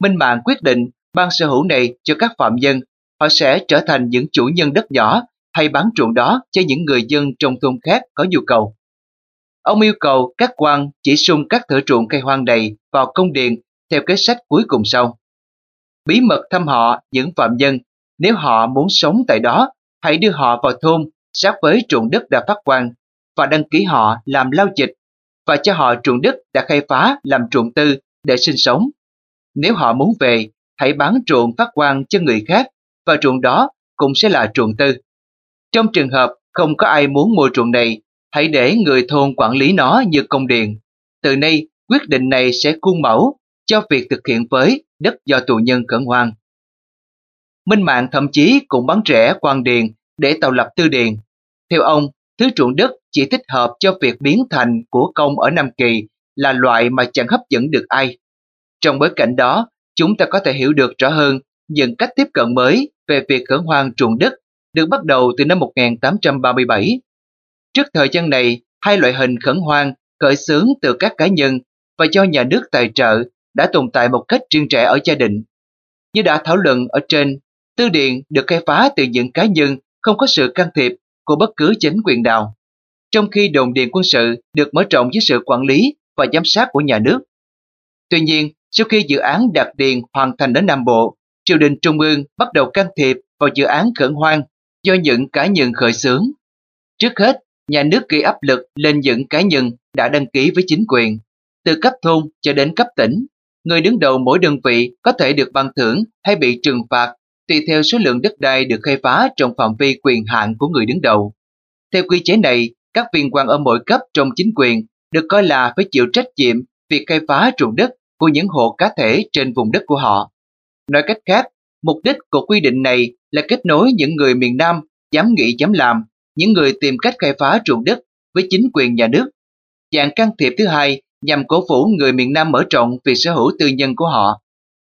Minh Mạng quyết định ban sở hữu này cho các phạm nhân, họ sẽ trở thành những chủ nhân đất nhỏ hay bán ruộng đó cho những người dân trong thôn khác có nhu cầu. Ông yêu cầu các quan chỉ sung các thửa ruộng cây hoang đầy vào công điện theo kế sách cuối cùng sau. Bí mật thăm họ những phạm nhân, nếu họ muốn sống tại đó, hãy đưa họ vào thôn sát với ruộng đất đã phát quan và đăng ký họ làm lao dịch và cho họ ruộng đất đã khai phá làm ruộng tư để sinh sống. Nếu họ muốn về, hãy bán ruộng phát quan cho người khác và ruộng đó cũng sẽ là ruộng tư. Trong trường hợp không có ai muốn mua ruộng này, hãy để người thôn quản lý nó như công điện. Từ nay, quyết định này sẽ khuôn mẫu cho việc thực hiện với đất do tù nhân cẩn hoang. Minh Mạng thậm chí cũng bán rẻ quan điền để tạo lập tư điền. Theo ông, thứ ruộng đất chỉ thích hợp cho việc biến thành của công ở Nam Kỳ là loại mà chẳng hấp dẫn được ai. Trong bối cảnh đó, chúng ta có thể hiểu được rõ hơn những cách tiếp cận mới về việc khẩn hoang ruộng đất được bắt đầu từ năm 1837. Trước thời gian này, hai loại hình khẩn hoang khởi xướng từ các cá nhân và do nhà nước tài trợ đã tồn tại một cách riêng rẽ ở gia đình. Như đã thảo luận ở trên, tư điện được khai phá từ những cá nhân không có sự can thiệp của bất cứ chính quyền nào trong khi đồn điện quân sự được mở rộng dưới sự quản lý và giám sát của nhà nước. Tuy nhiên, sau khi dự án đạt điền hoàn thành đến Nam Bộ, triều đình Trung ương bắt đầu can thiệp vào dự án khẩn hoang do những cá nhân khởi xướng. Trước hết, nhà nước gây áp lực lên những cá nhân đã đăng ký với chính quyền, từ cấp thôn cho đến cấp tỉnh. Người đứng đầu mỗi đơn vị có thể được ban thưởng hay bị trừng phạt tùy theo số lượng đất đai được khai phá trong phạm vi quyền hạn của người đứng đầu. Theo quy chế này, các viên quan ở mỗi cấp trong chính quyền được coi là phải chịu trách nhiệm việc khai phá ruộng đất của những hộ cá thể trên vùng đất của họ. Nói cách khác, mục đích của quy định này là kết nối những người miền Nam dám nghĩ dám làm, những người tìm cách khai phá ruộng đất với chính quyền nhà nước. Dạng can thiệp thứ hai nhằm cổ vũ người miền Nam mở rộng việc sở hữu tư nhân của họ.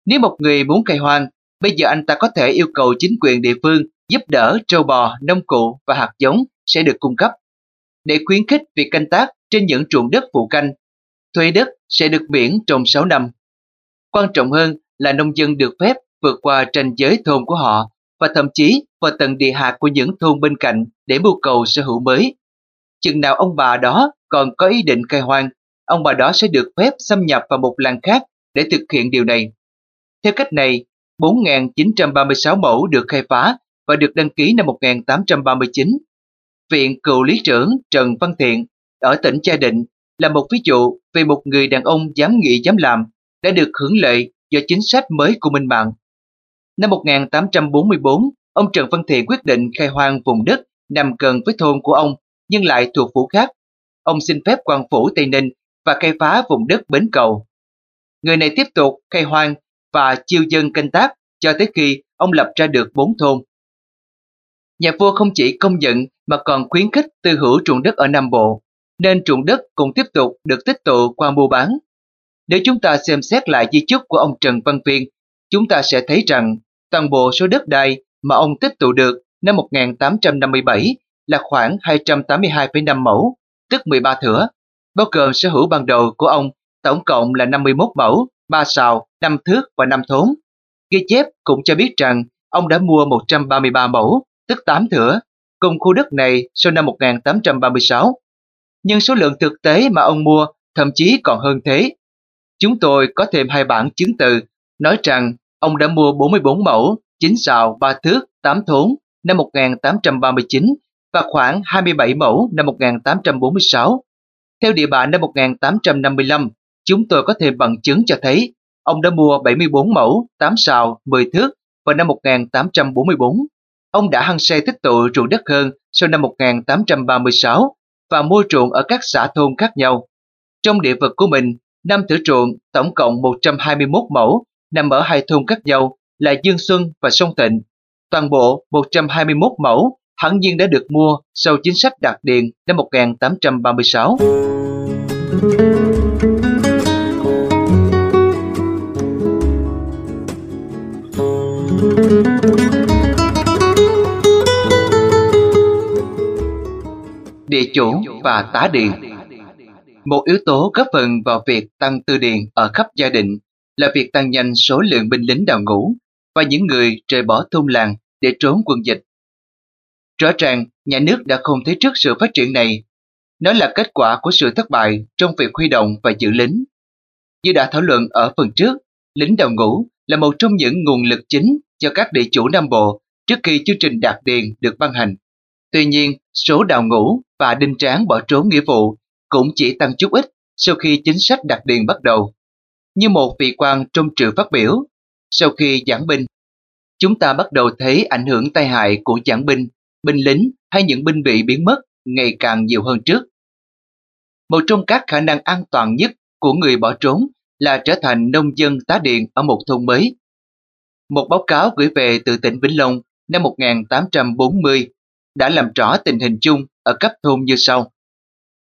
Nếu một người muốn khai hoang, bây giờ anh ta có thể yêu cầu chính quyền địa phương giúp đỡ trâu bò, nông cụ và hạt giống sẽ được cung cấp. Để khuyến khích việc canh tác trên những ruộng đất phụ canh, thuê đất sẽ được miễn trong 6 năm. Quan trọng hơn là nông dân được phép vượt qua tranh giới thôn của họ và thậm chí vào tận địa hạt của những thôn bên cạnh để mưu cầu sở hữu mới. Chừng nào ông bà đó còn có ý định khai hoang, ông bà đó sẽ được phép xâm nhập vào một làng khác để thực hiện điều này. Theo cách này, 4.936 mẫu được khai phá và được đăng ký năm 1839. Viện cựu lý trưởng Trần Văn Thiện ở tỉnh Gia Định là một ví dụ về một người đàn ông dám nghĩ dám làm đã được hưởng lợi do chính sách mới của Minh Mạng. Năm 1844, ông Trần Văn Thiện quyết định khai hoang vùng đất nằm gần với thôn của ông nhưng lại thuộc phủ khác. Ông xin phép quan phủ Tây Ninh và khai phá vùng đất Bến Cầu. Người này tiếp tục khai hoang và chiêu dân canh tác cho tới khi ông lập ra được bốn thôn. Nhà vua không chỉ công nhận mà còn khuyến khích tư hữu ruộng đất ở Nam Bộ, nên ruộng đất cũng tiếp tục được tích tụ qua mua bán. Nếu chúng ta xem xét lại di chúc của ông Trần Văn Viên, chúng ta sẽ thấy rằng toàn bộ số đất đai mà ông tích tụ được năm 1857 là khoảng 282,5 mẫu, tức 13 thửa, bao gồm sở hữu ban đầu của ông tổng cộng là 51 mẫu, 3 sào, 5 thước và 5 thốn. Ghi chép cũng cho biết rằng ông đã mua 133 mẫu, tức 8 thửa, cùng khu đất này sau năm 1836. Nhưng số lượng thực tế mà ông mua thậm chí còn hơn thế. Chúng tôi có thêm hai bản chứng từ nói rằng ông đã mua 44 mẫu, 9 sào, 3 thước, 8 thốn năm 1839 và khoảng 27 mẫu năm 1846. Theo địa bản năm 1855, chúng tôi có thêm bằng chứng cho thấy ông đã mua 74 mẫu, 8 sào, 10 thước vào năm 1844. Ông đã hăng say tích tụ ruộng đất hơn sau năm 1836 và mua ruộng ở các xã thôn khác nhau. Trong địa vực của mình, năm thửa ruộng tổng cộng 121 mẫu nằm ở hai thôn khác nhau là Dương Xuân và Sông Tịnh, Toàn bộ 121 mẫu hẳn nhiên đã được mua sau chính sách đặc điện năm 1836. Địa chủ và tá điện, Một yếu tố góp phần vào việc tăng tư điện ở khắp gia đình là việc tăng nhanh số lượng binh lính đào ngũ và những người rời bỏ thôn làng để trốn quân dịch. Rõ ràng, nhà nước đã không thấy trước sự phát triển này. Nó là kết quả của sự thất bại trong việc huy động và giữ lính. Như đã thảo luận ở phần trước, lính đào ngũ là một trong những nguồn lực chính cho các địa chủ Nam Bộ trước khi chương trình Đạt Điền được ban hành. Tuy nhiên, số đào ngũ và đinh tráng bỏ trốn nghĩa vụ cũng chỉ tăng chút ít sau khi chính sách Đạt Điền bắt đầu. Như một vị quan trong trường phát biểu, sau khi giảng binh, chúng ta bắt đầu thấy ảnh hưởng tai hại của giảng binh, binh lính hay những binh bị biến mất ngày càng nhiều hơn trước. Một trong các khả năng an toàn nhất của người bỏ trốn là trở thành nông dân tá điện ở một thôn mới. Một báo cáo gửi về từ tỉnh Vĩnh Long năm 1840 đã làm rõ tình hình chung ở cấp thôn như sau.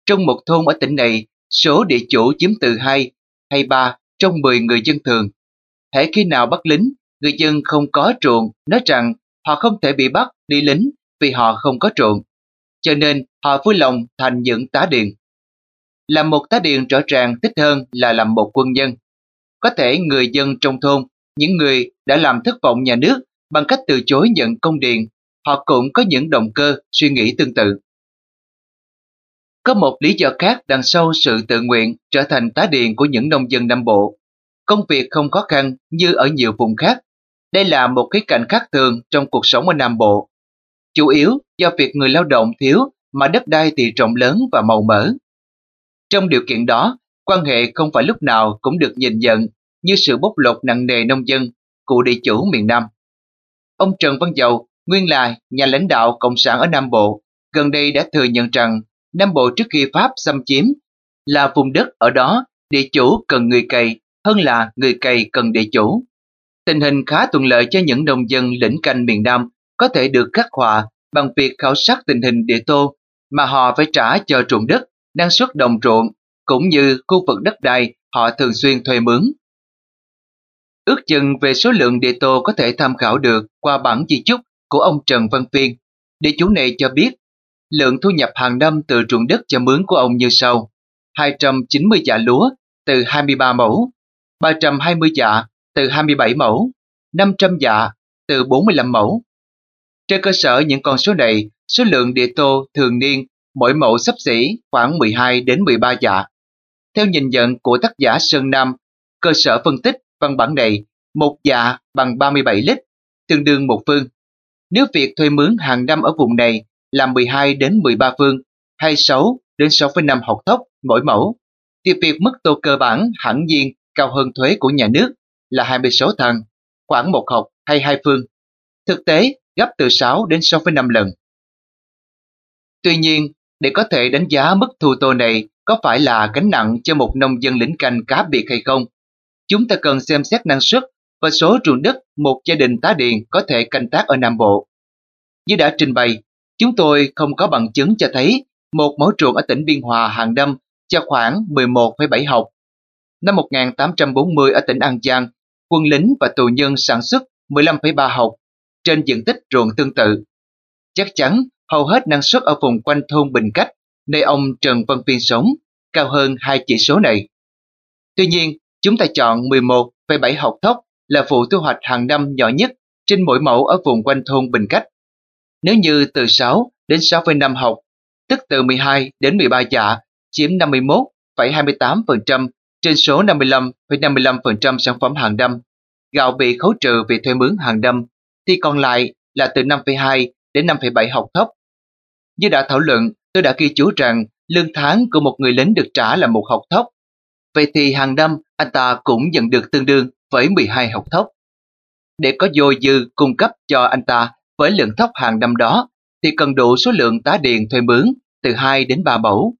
Trong một thôn ở tỉnh này, số địa chủ chiếm từ 2 hay 3 trong 10 người dân thường. Hễ khi nào bắt lính, người dân không có truồng nói rằng họ không thể bị bắt đi lính vì họ không có truồng. Cho nên họ vui lòng thành những tá điện. Làm một tá điện rõ ràng thích hơn là làm một quân nhân. Có thể người dân trong thôn, những người đã làm thất vọng nhà nước bằng cách từ chối nhận công điện, họ cũng có những động cơ, suy nghĩ tương tự. Có một lý do khác đằng sau sự tự nguyện trở thành tá điện của những nông dân Nam Bộ. Công việc không khó khăn như ở nhiều vùng khác. Đây là một cái cạnh khác thường trong cuộc sống ở Nam Bộ. Chủ yếu do việc người lao động thiếu mà đất đai thì rộng lớn và màu mỡ. Trong điều kiện đó, quan hệ không phải lúc nào cũng được nhìn nhận như sự bóc lột nặng nề nông dân, cụ địa chủ miền Nam. ông Trần Văn Dầu, nguyên là nhà lãnh đạo Cộng sản ở Nam Bộ, gần đây đã thừa nhận rằng Nam Bộ trước khi Pháp xâm chiếm là vùng đất ở đó địa chủ cần người cày hơn là người cày cần địa chủ. Tình hình khá thuận lợi cho những nông dân lĩnh canh miền Nam có thể được khắc họa bằng việc khảo sát tình hình địa tô mà họ phải trả cho ruộng đất, năng suất đồng ruộng cũng như khu vực đất đai họ thường xuyên thuê mướn. Ước chừng về số lượng địa tô có thể tham khảo được qua bản di chúc của ông Trần Văn Phiên. Địa chủ này cho biết lượng thu nhập hàng năm từ ruộng đất cho mướn của ông như sau. 290 dạ lúa từ 23 mẫu, 320 dạ từ 27 mẫu, 500 dạ từ 45 mẫu. Trên cơ sở những con số này, số lượng địa tô thường niên mỗi mẫu sắp xỉ khoảng 12 đến 13 dạ. Theo nhìn nhận của tác giả Sơn Nam, cơ sở phân tích văn bản này, một dạ bằng 37 lít, tương đương một phương. Nếu việc thuê mướn hàng năm ở vùng này là 12 đến 13 phương, hay 6 đến 6,5 học thóc mỗi mẫu, thì việc mức tô cơ bản hẳn nhiên cao hơn thuế của nhà nước là 26 thằng, khoảng một học hay hai phương. Thực tế, gấp từ 6 đến 6,5 lần. Tuy nhiên, để có thể đánh giá mức thu tô này có phải là gánh nặng cho một nông dân lĩnh canh cá biệt hay không, chúng ta cần xem xét năng suất và số ruộng đất một gia đình tá điền có thể canh tác ở Nam Bộ. Như đã trình bày, chúng tôi không có bằng chứng cho thấy một mẫu ruộng ở tỉnh Biên Hòa hàng năm cho khoảng 11,7 học. Năm 1840 ở tỉnh An Giang, quân lính và tù nhân sản xuất 15,3 học trên diện tích ruộng tương tự. Chắc chắn hầu hết năng suất ở vùng quanh thôn Bình Cách, nơi ông Trần Văn Phiên sống, cao hơn hai chỉ số này. Tuy nhiên, chúng ta chọn 11,7 học thóc là vụ thu hoạch hàng năm nhỏ nhất trên mỗi mẫu ở vùng quanh thôn Bình Cách. Nếu như từ 6 đến 6,5 học, tức từ 12 đến 13 dạ, chiếm 51,28% trên số 55,55% sản phẩm hàng năm, gạo bị khấu trừ vì thuê mướn hàng năm, thì còn lại là từ 5,2 đến 5,7 học thấp. Như đã thảo luận, tôi đã ghi chú rằng lương tháng của một người lính được trả là một học thấp. Vậy thì hàng năm anh ta cũng nhận được tương đương với 12 học thấp. Để có dồi dư cung cấp cho anh ta với lượng thóc hàng năm đó, thì cần đủ số lượng tá điền thuê mướn từ 2 đến 3 mẫu.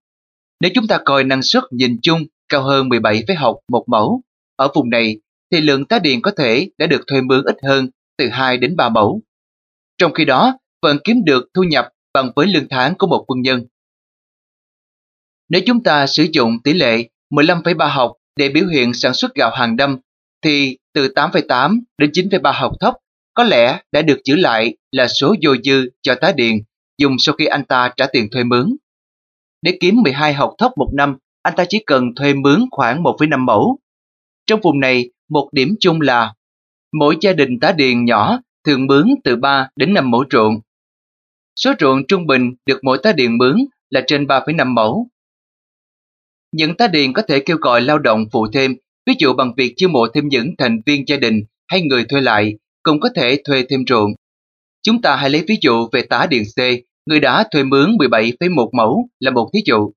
Nếu chúng ta coi năng suất nhìn chung cao hơn 17 phế học một mẫu, ở vùng này thì lượng tá điền có thể đã được thuê mướn ít hơn từ 2 đến 3 mẫu. Trong khi đó, vẫn kiếm được thu nhập bằng với lương tháng của một quân nhân. Nếu chúng ta sử dụng tỷ lệ 15,3 học để biểu hiện sản xuất gạo hàng năm, thì từ 8,8 đến 9,3 học thóc có lẽ đã được giữ lại là số dồi dư cho tá điền dùng sau khi anh ta trả tiền thuê mướn. Để kiếm 12 học thóc một năm, anh ta chỉ cần thuê mướn khoảng 1,5 mẫu. Trong vùng này, một điểm chung là mỗi gia đình tá điền nhỏ thường mướn từ 3 đến 5 mẫu ruộng. Số ruộng trung bình được mỗi tá điền mướn là trên 3,5 mẫu. Những tá điền có thể kêu gọi lao động phụ thêm, ví dụ bằng việc chiêu mộ thêm những thành viên gia đình hay người thuê lại, cũng có thể thuê thêm ruộng. Chúng ta hãy lấy ví dụ về tá điền C, người đã thuê mướn 17,1 mẫu là một thí dụ.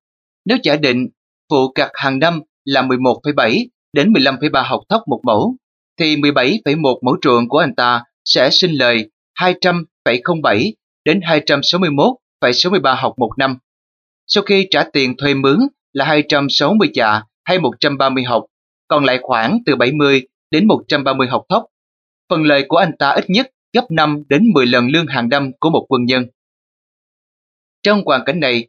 Nếu giả định phụ gặt hàng năm là 11,7 đến 15,3 học thóc một mẫu, thì 17,1 mẫu ruộng của anh ta sẽ sinh lời 200,07 đến 261,63 học một năm. Sau khi trả tiền thuê mướn là 260 dạ hay 130 học, còn lại khoảng từ 70 đến 130 học thóc. Phần lời của anh ta ít nhất gấp 5 đến 10 lần lương hàng năm của một quân nhân. Trong hoàn cảnh này,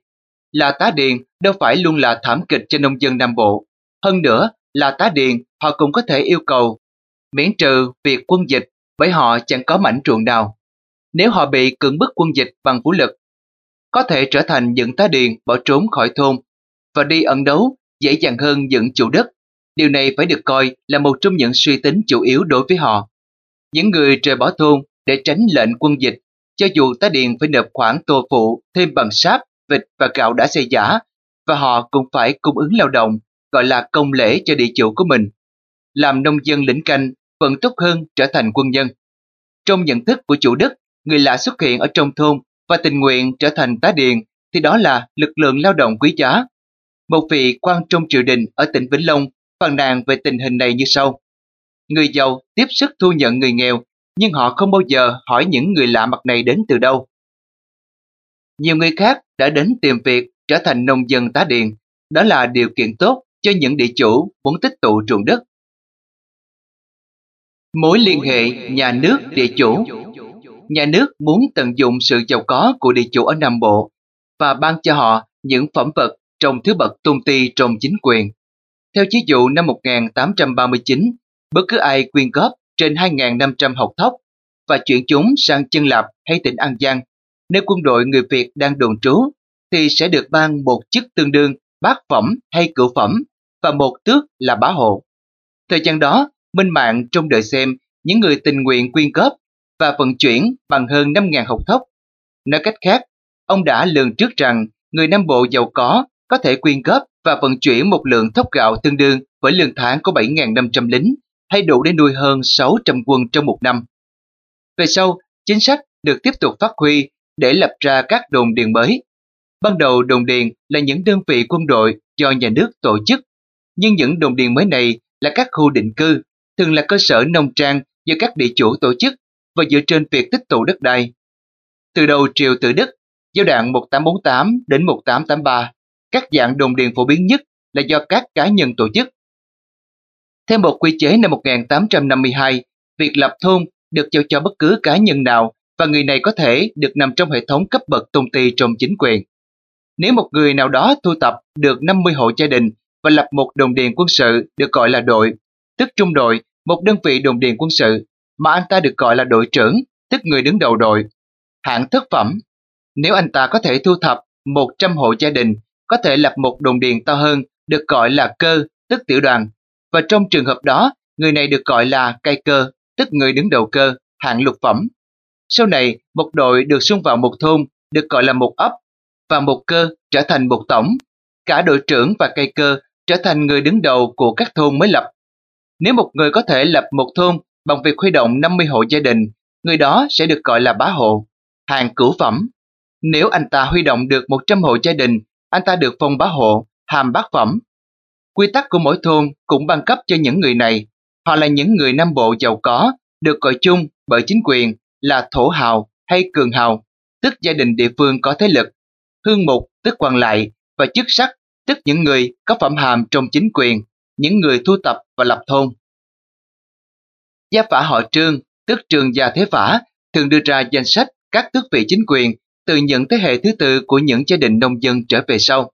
là tá điền đâu phải luôn là thảm kịch cho nông dân Nam Bộ. Hơn nữa, là tá điền họ cũng có thể yêu cầu miễn trừ việc quân dịch bởi họ chẳng có mảnh ruộng nào. Nếu họ bị cưỡng bức quân dịch bằng vũ lực, có thể trở thành những tá điền bỏ trốn khỏi thôn và đi ẩn đấu dễ dàng hơn những chủ đất. Điều này phải được coi là một trong những suy tính chủ yếu đối với họ. Những người rời bỏ thôn để tránh lệnh quân dịch, cho dù tá điền phải nộp khoản tô phụ thêm bằng sáp, vịt và gạo đã xây giả, và họ cũng phải cung ứng lao động, gọi là công lễ cho địa chủ của mình. Làm nông dân lĩnh canh vẫn tốt hơn trở thành quân nhân. Trong nhận thức của chủ đất, người lạ xuất hiện ở trong thôn và tình nguyện trở thành tá điền thì đó là lực lượng lao động quý giá. Một vị quan trong triều đình ở tỉnh Vĩnh Long phàn nàn về tình hình này như sau. Người giàu tiếp sức thu nhận người nghèo nhưng họ không bao giờ hỏi những người lạ mặt này đến từ đâu. Nhiều người khác đã đến tìm việc trở thành nông dân tá điền, đó là điều kiện tốt cho những địa chủ muốn tích tụ ruộng đất. Mối liên hệ nhà nước địa chủ Nhà nước muốn tận dụng sự giàu có của địa chủ ở Nam Bộ và ban cho họ những phẩm vật trong thứ bậc tôn ti trong chính quyền. Theo chí dụ năm 1839, bất cứ ai quyên góp trên 2.500 học thóc và chuyển chúng sang Chân Lạp hay tỉnh An Giang, nếu quân đội người Việt đang đồn trú, thì sẽ được ban một chức tương đương bát phẩm hay cửu phẩm và một tước là bá hộ. Thời gian đó, Minh Mạng trong đợi xem những người tình nguyện quyên góp và vận chuyển bằng hơn 5.000 hộp thóc. Nói cách khác, ông đã lường trước rằng người Nam Bộ giàu có có thể quyên góp và vận chuyển một lượng thóc gạo tương đương với lương tháng của 7.500 lính hay đủ để nuôi hơn 600 quân trong một năm. Về sau, chính sách được tiếp tục phát huy để lập ra các đồn điền mới. Ban đầu đồn điền là những đơn vị quân đội do nhà nước tổ chức, nhưng những đồn điền mới này là các khu định cư, thường là cơ sở nông trang do các địa chủ tổ chức và dựa trên việc tích tụ đất đai. Từ đầu triều tự Đức, giai đoạn 1848 đến 1883, các dạng đồn điền phổ biến nhất là do các cá nhân tổ chức. Theo một quy chế năm 1852, việc lập thôn được giao cho bất cứ cá nhân nào và người này có thể được nằm trong hệ thống cấp bậc tôn ti trong chính quyền. Nếu một người nào đó thu tập được 50 hộ gia đình và lập một đồn điền quân sự được gọi là đội, tức trung đội, một đơn vị đồn điền quân sự, mà anh ta được gọi là đội trưởng, tức người đứng đầu đội. Hạng thất phẩm, nếu anh ta có thể thu thập 100 hộ gia đình, có thể lập một đồn điền to hơn, được gọi là cơ, tức tiểu đoàn. Và trong trường hợp đó, người này được gọi là cây cơ, tức người đứng đầu cơ, hạng lục phẩm. Sau này, một đội được xung vào một thôn, được gọi là một ấp, và một cơ trở thành một tổng. Cả đội trưởng và cây cơ trở thành người đứng đầu của các thôn mới lập. Nếu một người có thể lập một thôn bằng việc huy động 50 hộ gia đình, người đó sẽ được gọi là bá hộ, hàng cửu phẩm. Nếu anh ta huy động được 100 hộ gia đình, anh ta được phong bá hộ, hàm bát phẩm. Quy tắc của mỗi thôn cũng ban cấp cho những người này. Họ là những người Nam Bộ giàu có, được gọi chung bởi chính quyền là thổ hào hay cường hào, tức gia đình địa phương có thế lực, hương mục tức quan lại và chức sắc tức những người có phẩm hàm trong chính quyền, những người thu tập và lập thôn. Gia phả họ trương, tức trường gia thế phả, thường đưa ra danh sách các tước vị chính quyền từ những thế hệ thứ tư của những gia đình nông dân trở về sau.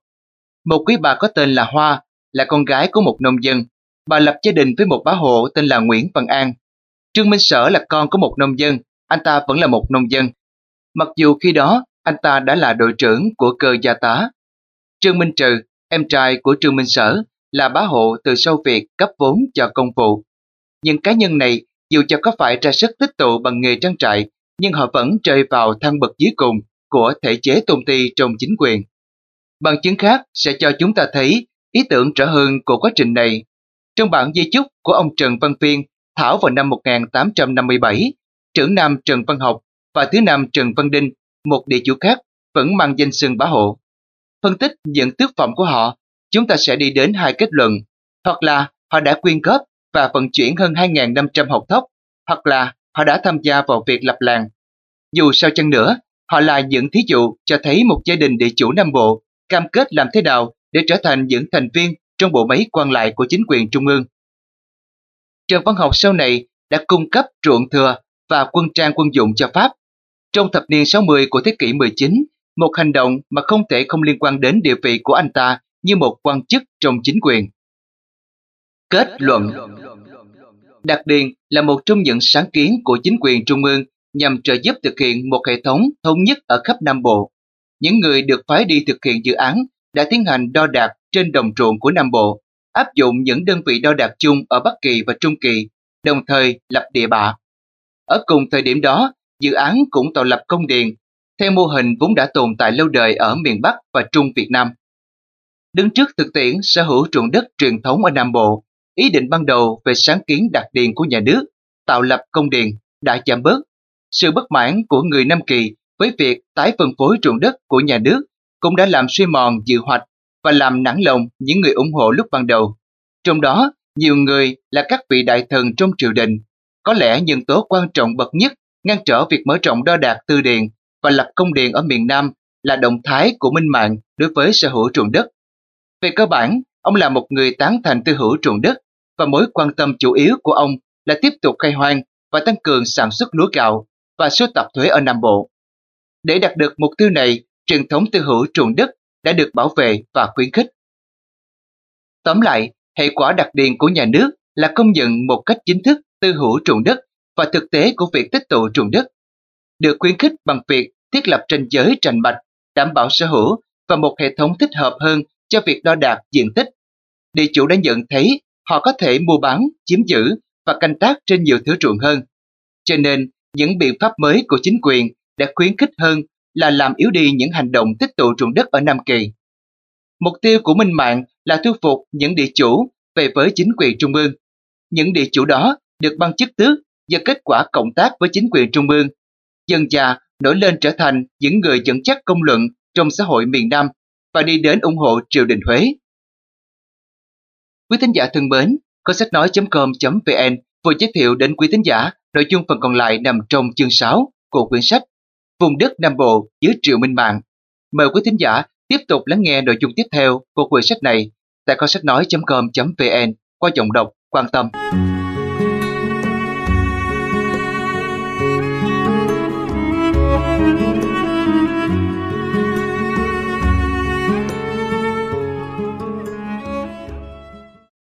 Một quý bà có tên là Hoa, là con gái của một nông dân. Bà lập gia đình với một bá hộ tên là Nguyễn Văn An. Trương Minh Sở là con của một nông dân, anh ta vẫn là một nông dân. Mặc dù khi đó anh ta đã là đội trưởng của cơ gia tá. Trương Minh Trừ, em trai của Trương Minh Sở, là bá hộ từ sau việc cấp vốn cho công vụ. Nhưng cá nhân này, dù cho có phải ra sức tích tụ bằng nghề trang trại, nhưng họ vẫn rơi vào thang bậc dưới cùng của thể chế tôn ti trong chính quyền. Bằng chứng khác sẽ cho chúng ta thấy ý tưởng rõ hơn của quá trình này. Trong bản di chúc của ông Trần Văn Phiên thảo vào năm 1857, trưởng nam Trần Văn Học và thứ nam Trần Văn Đinh, một địa chủ khác, vẫn mang danh xưng bá hộ. Phân tích những tước phẩm của họ, chúng ta sẽ đi đến hai kết luận, hoặc là họ đã quyên góp và vận chuyển hơn 2.500 hộp thóc, hoặc là họ đã tham gia vào việc lập làng. Dù sao chăng nữa, họ là những thí dụ cho thấy một gia đình địa chủ Nam Bộ cam kết làm thế nào để trở thành những thành viên trong bộ máy quan lại của chính quyền trung ương. Trần Văn Học sau này đã cung cấp ruộng thừa và quân trang quân dụng cho Pháp. Trong thập niên 60 của thế kỷ 19, một hành động mà không thể không liên quan đến địa vị của anh ta như một quan chức trong chính quyền. Kết luận Đặc Điền là một trong những sáng kiến của chính quyền trung ương nhằm trợ giúp thực hiện một hệ thống thống nhất ở khắp Nam Bộ. Những người được phái đi thực hiện dự án đã tiến hành đo đạc trên đồng ruộng của Nam Bộ, áp dụng những đơn vị đo đạc chung ở Bắc Kỳ và Trung Kỳ, đồng thời lập địa bạ. Ở cùng thời điểm đó, dự án cũng tạo lập công điện, theo mô hình vốn đã tồn tại lâu đời ở miền Bắc và Trung Việt Nam. Đứng trước thực tiễn sở hữu ruộng đất truyền thống ở Nam Bộ, ý định ban đầu về sáng kiến đặc điền của nhà nước, tạo lập công điện đã giảm bớt. Sự bất mãn của người Nam Kỳ với việc tái phân phối ruộng đất của nhà nước cũng đã làm suy mòn dự hoạch và làm nản lòng những người ủng hộ lúc ban đầu. Trong đó, nhiều người là các vị đại thần trong triều đình. có lẽ nhân tố quan trọng bậc nhất ngăn trở việc mở rộng đo đạc tư điền và lập công điện ở miền Nam là động thái của Minh Mạng đối với sở hữu ruộng đất. Về cơ bản, ông là một người tán thành tư hữu ruộng đất và mối quan tâm chủ yếu của ông là tiếp tục khai hoang và tăng cường sản xuất lúa gạo và sưu tập thuế ở Nam Bộ. Để đạt được mục tiêu này, truyền thống tư hữu truồng đất đã được bảo vệ và khuyến khích. Tóm lại, hệ quả đặc điền của nhà nước là công nhận một cách chính thức tư hữu truồng đất và thực tế của việc tích tụ truồng đất, được khuyến khích bằng việc thiết lập ranh giới rành mạch, đảm bảo sở hữu và một hệ thống thích hợp hơn cho việc đo đạc diện tích. Địa chủ đã nhận thấy họ có thể mua bán, chiếm giữ và canh tác trên nhiều thứ ruộng hơn. Cho nên, những biện pháp mới của chính quyền đã khuyến khích hơn là làm yếu đi những hành động tích tụ ruộng đất ở Nam Kỳ. Mục tiêu của Minh Mạng là thu phục những địa chủ về với chính quyền trung ương. Những địa chủ đó được ban chức tước do kết quả cộng tác với chính quyền trung ương. Dần già nổi lên trở thành những người dẫn chắc công luận trong xã hội miền Nam và đi đến ủng hộ triều đình Huế. Quý thính giả thân mến, có sách nói.com.vn vừa giới thiệu đến quý thính giả nội dung phần còn lại nằm trong chương 6 của quyển sách Vùng đất Nam Bộ dưới Triệu Minh Mạng. Mời quý thính giả tiếp tục lắng nghe nội dung tiếp theo của quyển sách này tại kho sách nói.com.vn qua giọng đọc quan tâm.